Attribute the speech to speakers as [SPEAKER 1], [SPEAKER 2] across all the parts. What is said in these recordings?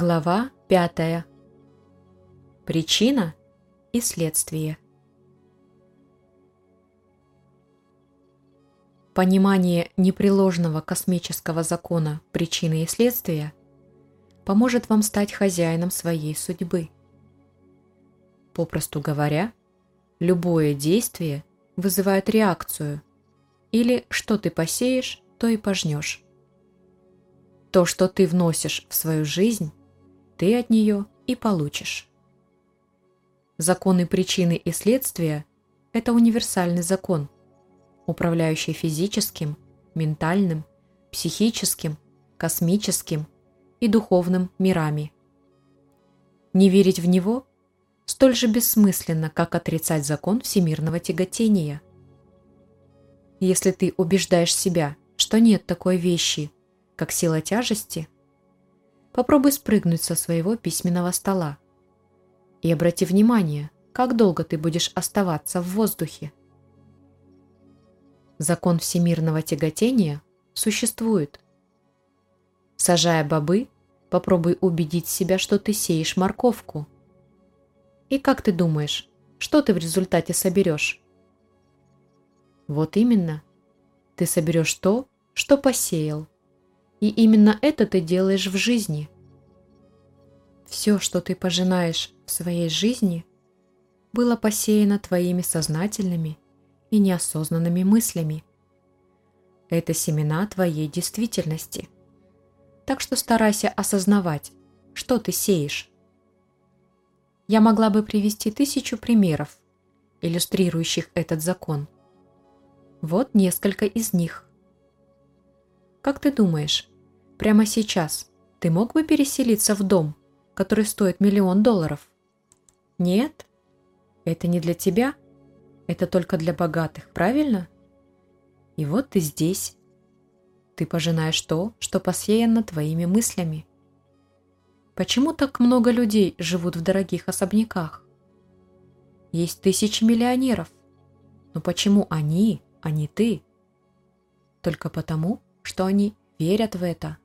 [SPEAKER 1] Глава 5. Причина и следствие. Понимание непреложного космического закона причины и следствия поможет вам стать хозяином своей судьбы. Попросту говоря, любое действие вызывает реакцию, или что ты посеешь, то и пожнешь. То, что ты вносишь в свою жизнь, ты от нее и получишь. Законы причины и следствия – это универсальный закон, управляющий физическим, ментальным, психическим, космическим и духовным мирами. Не верить в него столь же бессмысленно, как отрицать закон всемирного тяготения. Если ты убеждаешь себя, что нет такой вещи, как сила тяжести – Попробуй спрыгнуть со своего письменного стола. И обрати внимание, как долго ты будешь оставаться в воздухе. Закон всемирного тяготения существует. Сажая бобы, попробуй убедить себя, что ты сеешь морковку. И как ты думаешь, что ты в результате соберешь? Вот именно. Ты соберешь то, что посеял. И именно это ты делаешь в жизни. Все, что ты пожинаешь в своей жизни, было посеяно твоими сознательными и неосознанными мыслями. Это семена твоей действительности. Так что старайся осознавать, что ты сеешь. Я могла бы привести тысячу примеров, иллюстрирующих этот закон. Вот несколько из них. Как ты думаешь, прямо сейчас ты мог бы переселиться в дом, который стоит миллион долларов? Нет? Это не для тебя? Это только для богатых, правильно? И вот ты здесь. Ты пожинаешь то, что посеяно твоими мыслями. Почему так много людей живут в дорогих особняках? Есть тысячи миллионеров. Но почему они, а не ты? Только потому, что они верят в это.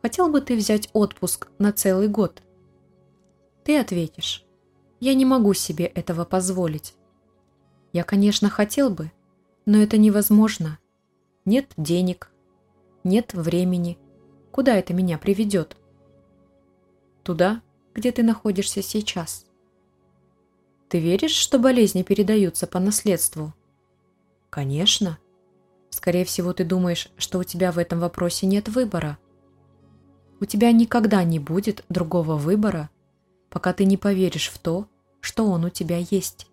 [SPEAKER 1] Хотел бы ты взять отпуск на целый год? Ты ответишь, я не могу себе этого позволить. Я, конечно, хотел бы, но это невозможно. Нет денег, нет времени. Куда это меня приведет? Туда, где ты находишься сейчас. Ты веришь, что болезни передаются по наследству? Конечно. Скорее всего, ты думаешь, что у тебя в этом вопросе нет выбора. У тебя никогда не будет другого выбора, пока ты не поверишь в то, что он у тебя есть.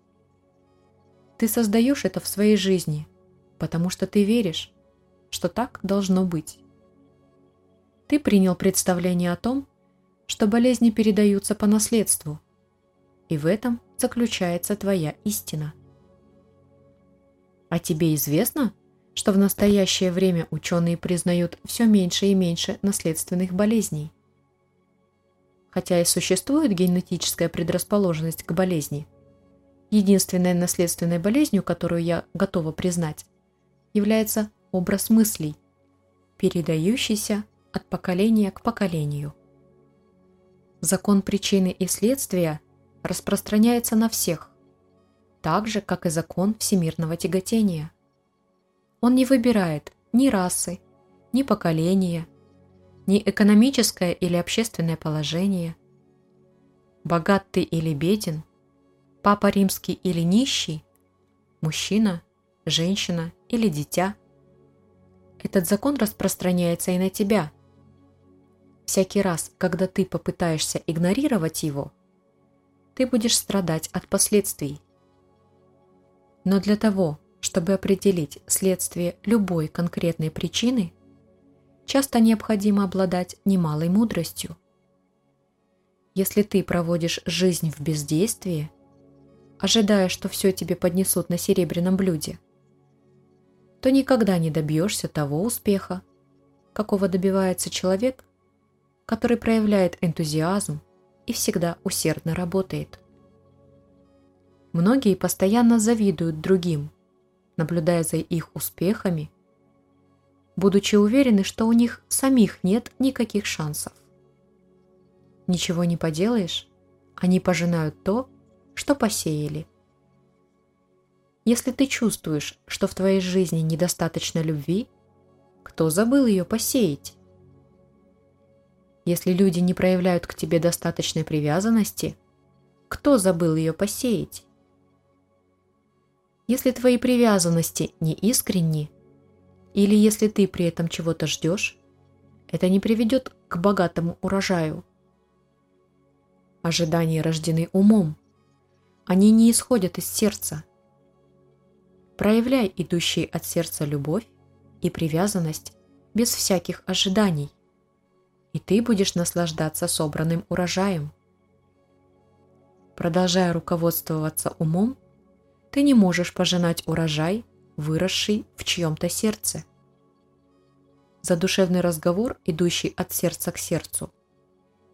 [SPEAKER 1] Ты создаешь это в своей жизни, потому что ты веришь, что так должно быть. Ты принял представление о том, что болезни передаются по наследству, и в этом заключается твоя истина. А тебе известно, что в настоящее время ученые признают все меньше и меньше наследственных болезней. Хотя и существует генетическая предрасположенность к болезни, единственной наследственной болезнью, которую я готова признать, является образ мыслей, передающийся от поколения к поколению. Закон причины и следствия распространяется на всех, так же, как и закон всемирного тяготения – он не выбирает ни расы, ни поколения, ни экономическое или общественное положение. Богат ты или беден, папа римский или нищий, мужчина, женщина или дитя. Этот закон распространяется и на тебя. Всякий раз, когда ты попытаешься игнорировать его, ты будешь страдать от последствий. Но для того, чтобы определить следствие любой конкретной причины, часто необходимо обладать немалой мудростью. Если ты проводишь жизнь в бездействии, ожидая, что все тебе поднесут на серебряном блюде, то никогда не добьешься того успеха, какого добивается человек, который проявляет энтузиазм и всегда усердно работает. Многие постоянно завидуют другим – наблюдая за их успехами, будучи уверены, что у них самих нет никаких шансов. Ничего не поделаешь, они пожинают то, что посеяли. Если ты чувствуешь, что в твоей жизни недостаточно любви, кто забыл ее посеять? Если люди не проявляют к тебе достаточной привязанности, кто забыл ее посеять? Если твои привязанности не искренни, или если ты при этом чего-то ждешь, это не приведет к богатому урожаю. Ожидания рождены умом. Они не исходят из сердца. Проявляй идущие от сердца любовь и привязанность без всяких ожиданий, и ты будешь наслаждаться собранным урожаем. Продолжая руководствоваться умом, ты не можешь пожинать урожай, выросший в чьем-то сердце. Задушевный разговор, идущий от сердца к сердцу,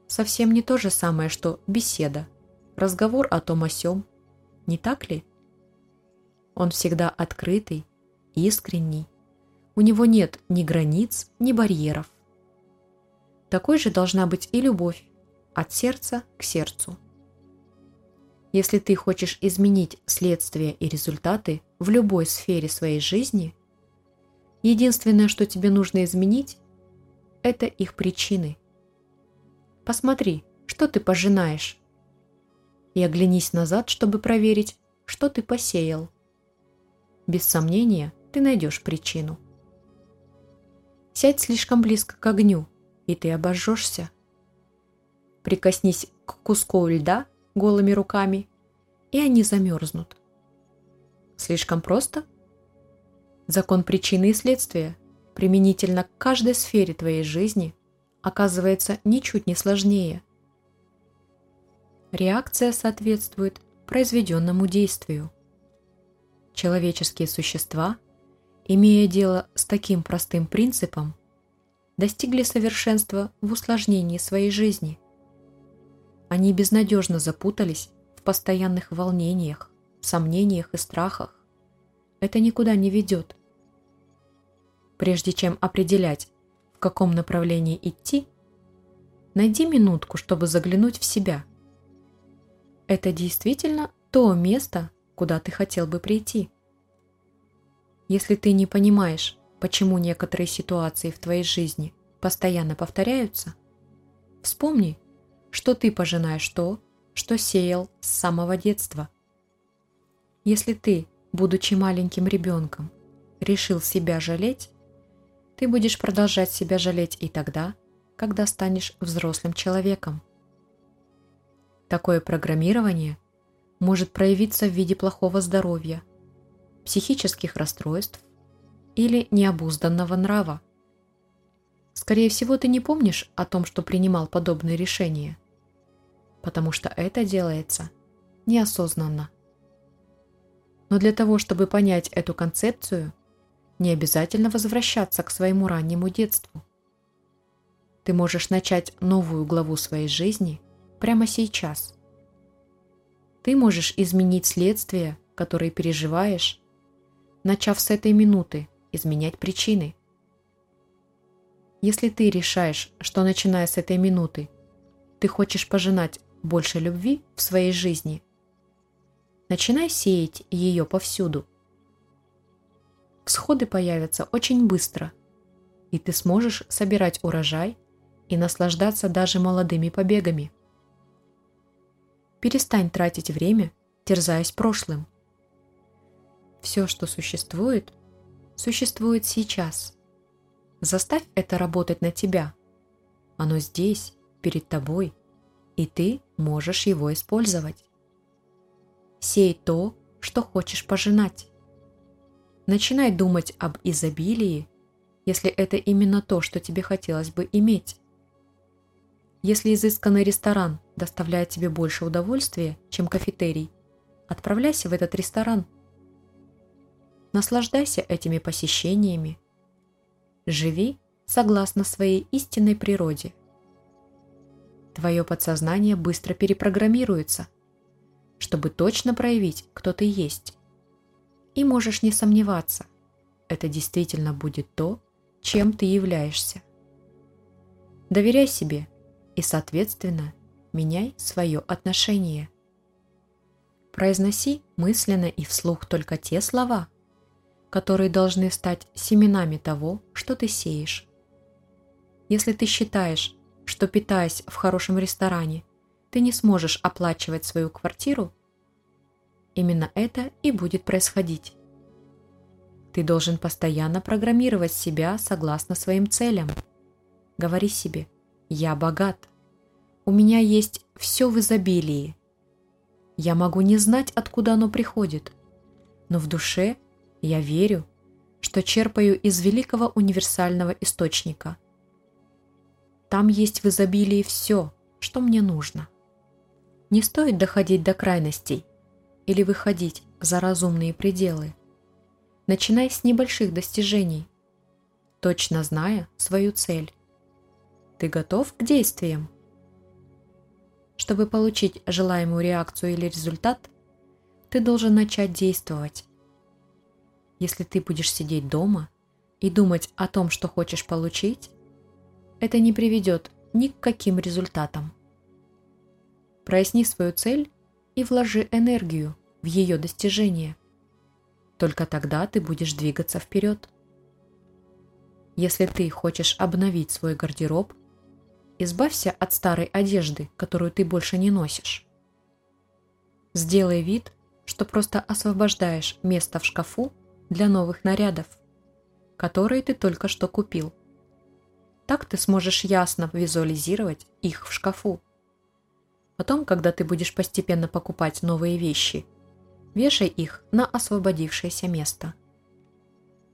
[SPEAKER 1] совсем не то же самое, что беседа, разговор о том о сём, не так ли? Он всегда открытый, искренний, у него нет ни границ, ни барьеров. Такой же должна быть и любовь от сердца к сердцу. Если ты хочешь изменить следствия и результаты в любой сфере своей жизни, единственное, что тебе нужно изменить, это их причины. Посмотри, что ты пожинаешь, и оглянись назад, чтобы проверить, что ты посеял. Без сомнения, ты найдешь причину. Сядь слишком близко к огню, и ты обожжешься. Прикоснись к куску льда – голыми руками, и они замерзнут. Слишком просто? Закон причины и следствия применительно к каждой сфере твоей жизни оказывается ничуть не сложнее. Реакция соответствует произведенному действию. Человеческие существа, имея дело с таким простым принципом, достигли совершенства в усложнении своей жизни – они безнадежно запутались в постоянных волнениях, сомнениях и страхах. Это никуда не ведет. Прежде чем определять, в каком направлении идти, найди минутку, чтобы заглянуть в себя. Это действительно то место, куда ты хотел бы прийти. Если ты не понимаешь, почему некоторые ситуации в твоей жизни постоянно повторяются, вспомни, что ты пожинаешь то, что сеял с самого детства. Если ты, будучи маленьким ребенком, решил себя жалеть, ты будешь продолжать себя жалеть и тогда, когда станешь взрослым человеком. Такое программирование может проявиться в виде плохого здоровья, психических расстройств или необузданного нрава. Скорее всего, ты не помнишь о том, что принимал подобные решения, потому что это делается неосознанно. Но для того, чтобы понять эту концепцию, не обязательно возвращаться к своему раннему детству. Ты можешь начать новую главу своей жизни прямо сейчас. Ты можешь изменить следствия, которые переживаешь, начав с этой минуты изменять причины. Если ты решаешь, что начиная с этой минуты ты хочешь пожинать больше любви в своей жизни, начинай сеять ее повсюду. Всходы появятся очень быстро, и ты сможешь собирать урожай и наслаждаться даже молодыми побегами. Перестань тратить время, терзаясь прошлым. Все, что существует, существует сейчас – Заставь это работать на тебя. Оно здесь, перед тобой, и ты можешь его использовать. Сей то, что хочешь пожинать. Начинай думать об изобилии, если это именно то, что тебе хотелось бы иметь. Если изысканный ресторан доставляет тебе больше удовольствия, чем кафетерий, отправляйся в этот ресторан. Наслаждайся этими посещениями, Живи согласно своей истинной природе. Твое подсознание быстро перепрограммируется, чтобы точно проявить, кто ты есть. И можешь не сомневаться, это действительно будет то, чем ты являешься. Доверяй себе и, соответственно, меняй свое отношение. Произноси мысленно и вслух только те слова, которые должны стать семенами того, что ты сеешь. Если ты считаешь, что питаясь в хорошем ресторане, ты не сможешь оплачивать свою квартиру, именно это и будет происходить. Ты должен постоянно программировать себя согласно своим целям. Говори себе «Я богат». У меня есть все в изобилии. Я могу не знать, откуда оно приходит, но в душе я верю, что черпаю из великого универсального источника. Там есть в изобилии все, что мне нужно. Не стоит доходить до крайностей или выходить за разумные пределы. Начинай с небольших достижений, точно зная свою цель. Ты готов к действиям? Чтобы получить желаемую реакцию или результат, ты должен начать действовать. Если ты будешь сидеть дома и думать о том, что хочешь получить, это не приведет ни к каким результатам. Проясни свою цель и вложи энергию в ее достижение. Только тогда ты будешь двигаться вперед. Если ты хочешь обновить свой гардероб, избавься от старой одежды, которую ты больше не носишь. Сделай вид, что просто освобождаешь место в шкафу для новых нарядов, которые ты только что купил. Так ты сможешь ясно визуализировать их в шкафу. Потом, когда ты будешь постепенно покупать новые вещи, вешай их на освободившееся место.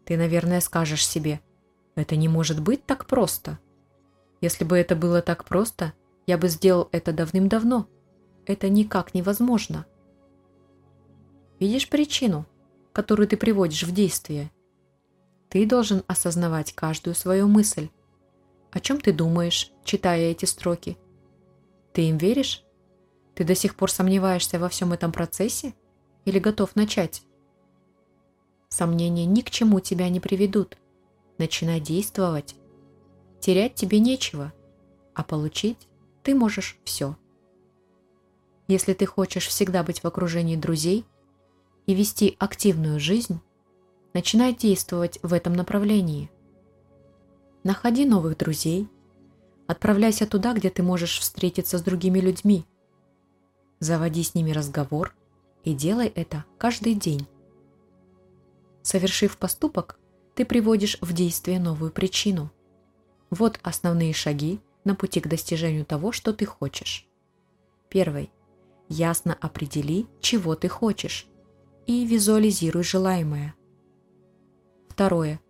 [SPEAKER 1] Ты, наверное, скажешь себе, это не может быть так просто. Если бы это было так просто, я бы сделал это давным-давно. Это никак невозможно. Видишь причину, которую ты приводишь в действие? Ты должен осознавать каждую свою мысль. О чем ты думаешь, читая эти строки? Ты им веришь? Ты до сих пор сомневаешься во всем этом процессе? Или готов начать? Сомнения ни к чему тебя не приведут. Начинай действовать. Терять тебе нечего, а получить ты можешь все. Если ты хочешь всегда быть в окружении друзей и вести активную жизнь, начинай действовать в этом направлении. Находи новых друзей, отправляйся туда, где ты можешь встретиться с другими людьми – Заводи с ними разговор и делай это каждый день. Совершив поступок, ты приводишь в действие новую причину. Вот основные шаги на пути к достижению того, что ты хочешь. Первый. Ясно определи, чего ты хочешь, и визуализируй желаемое. Второе.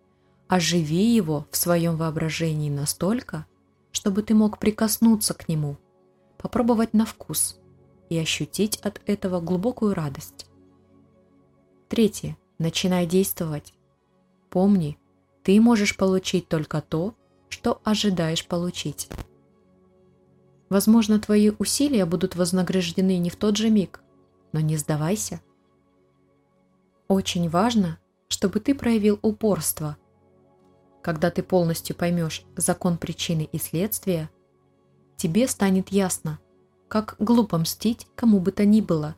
[SPEAKER 1] Оживи его в своем воображении настолько, чтобы ты мог прикоснуться к нему, попробовать на вкус – и ощутить от этого глубокую радость. Третье. Начинай действовать. Помни, ты можешь получить только то, что ожидаешь получить. Возможно, твои усилия будут вознаграждены не в тот же миг, но не сдавайся. Очень важно, чтобы ты проявил упорство. Когда ты полностью поймешь закон причины и следствия, тебе станет ясно, как глупо мстить кому бы то ни было.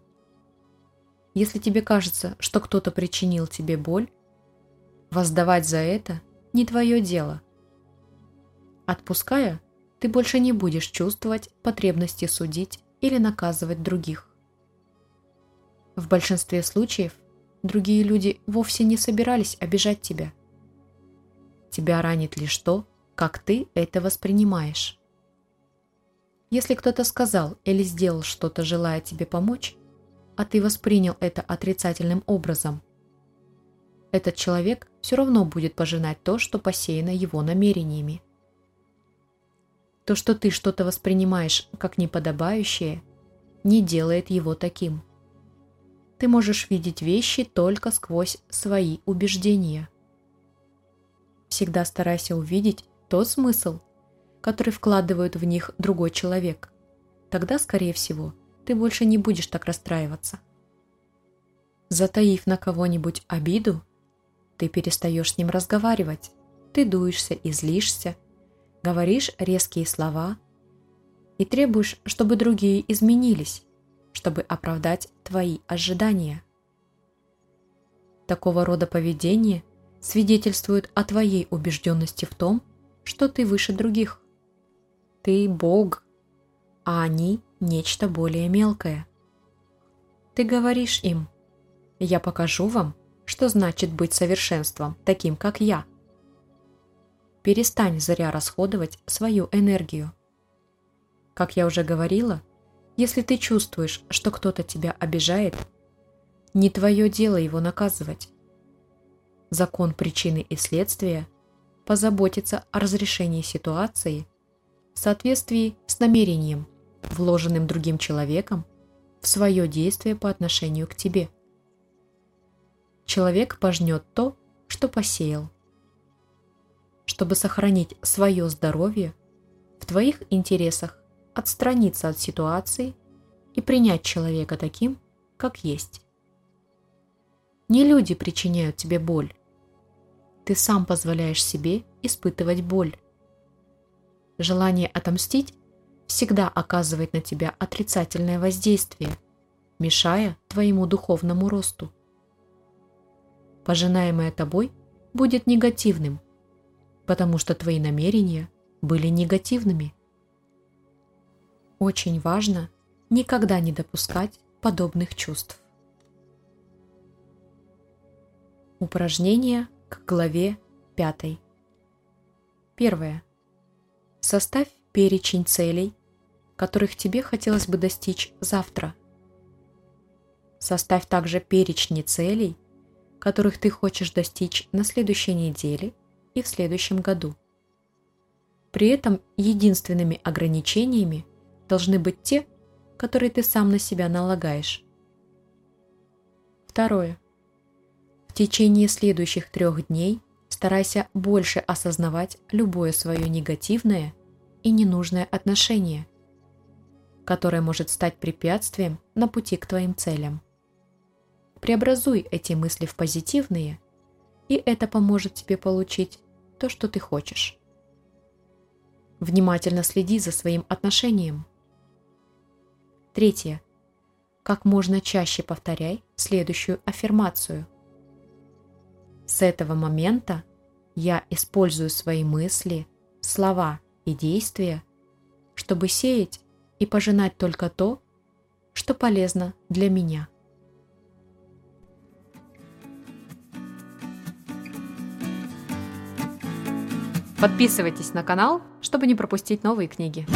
[SPEAKER 1] Если тебе кажется, что кто-то причинил тебе боль, воздавать за это не твое дело. Отпуская, ты больше не будешь чувствовать потребности судить или наказывать других. В большинстве случаев другие люди вовсе не собирались обижать тебя. Тебя ранит лишь то, как ты это воспринимаешь. Если кто-то сказал или сделал что-то, желая тебе помочь, а ты воспринял это отрицательным образом, этот человек все равно будет пожинать то, что посеяно его намерениями. То, что ты что-то воспринимаешь как неподобающее, не делает его таким. Ты можешь видеть вещи только сквозь свои убеждения. Всегда старайся увидеть тот смысл, который вкладывает в них другой человек. Тогда, скорее всего, ты больше не будешь так расстраиваться. Затаив на кого-нибудь обиду, ты перестаешь с ним разговаривать, ты дуешься и злишься, говоришь резкие слова, и требуешь, чтобы другие изменились, чтобы оправдать твои ожидания. Такого рода поведение свидетельствует о твоей убежденности в том, что ты выше других. Ты Бог, а они нечто более мелкое. Ты говоришь им, я покажу вам, что значит быть совершенством, таким как я. Перестань зря расходовать свою энергию. Как я уже говорила, если ты чувствуешь, что кто-то тебя обижает, не твое дело его наказывать. Закон причины и следствия позаботится о разрешении ситуации в соответствии с намерением, вложенным другим человеком в свое действие по отношению к тебе. Человек пожнет то, что посеял. Чтобы сохранить свое здоровье, в твоих интересах отстраниться от ситуации и принять человека таким, как есть. Не люди причиняют тебе боль. Ты сам позволяешь себе испытывать боль. Желание отомстить всегда оказывает на тебя отрицательное воздействие, мешая твоему духовному росту. Пожинаемое тобой будет негативным, потому что твои намерения были негативными. Очень важно никогда не допускать подобных чувств. Упражнение к главе 5. Первое. Составь перечень целей, которых тебе хотелось бы достичь завтра. Составь также перечни целей, которых ты хочешь достичь на следующей неделе и в следующем году. При этом единственными ограничениями – должны быть те, которые ты сам на себя налагаешь. Второе. В течение следующих трех дней старайся больше осознавать любое свое негативное и ненужное отношение, которое может стать препятствием на пути к твоим целям. Преобразуй эти мысли в позитивные, и это поможет тебе получить то, что ты хочешь. Внимательно следи за своим отношением – Третье. Как можно чаще повторяй следующую аффирмацию. С этого момента я использую свои мысли, слова и действия, чтобы сеять и пожинать только то, что полезно для меня. Подписывайтесь на канал, чтобы не пропустить новые книги.